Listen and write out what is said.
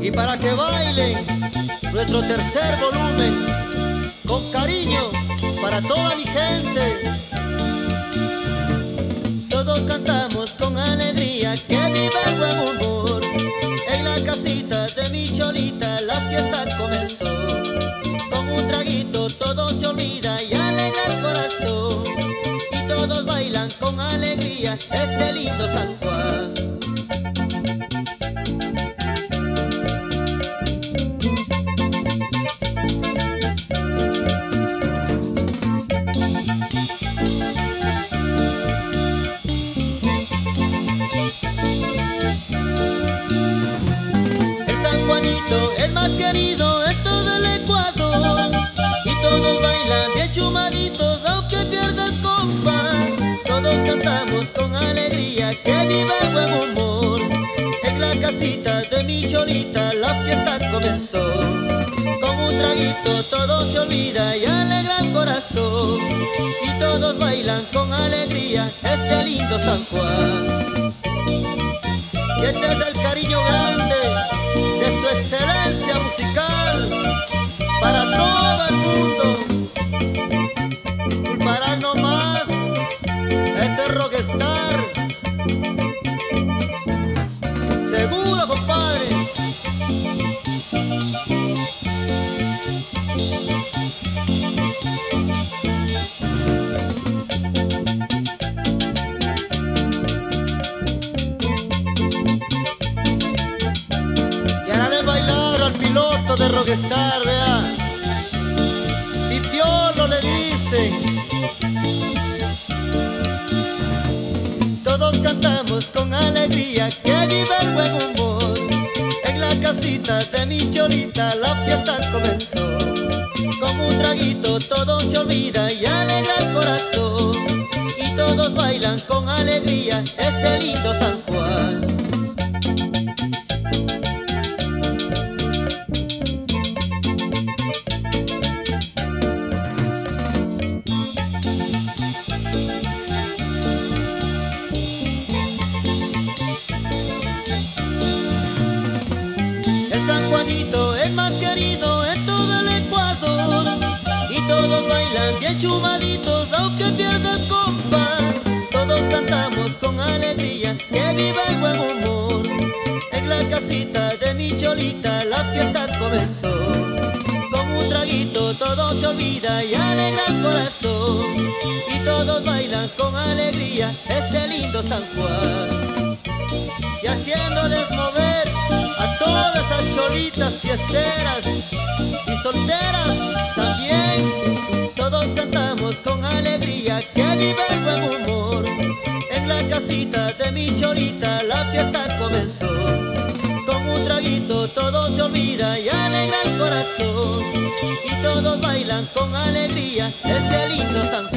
Y para que bailen nuestro tercer volumen, con cariño para toda mi gente. Todos cantamos este lindo San Juan. El San Juanito, el más querido todo se olvida y alegra el corazón. Y todos bailan con alegría este lindo San Juan. Y este es el cariño grande de Rockstar, vea. Pipiolo le dicen. Todos cantamos con alegría, que viva el buen humor. En la casita de mi cholita la fiesta comenzó. Con un traguito todo se olvida y alegra el corazón. Y todos bailan con alegría este lindo aunque pierdan compás. Todos cantamos con alegría que viva el buen humor. En la casita de mi cholita la fiesta comenzó. Con un traguito todo se olvida y alegra el corazón. Y todos bailan con alegría este lindo San Juan. Y haciéndoles Todo se olvida y alegra el corazón. Y todos bailan con alegría este lindo San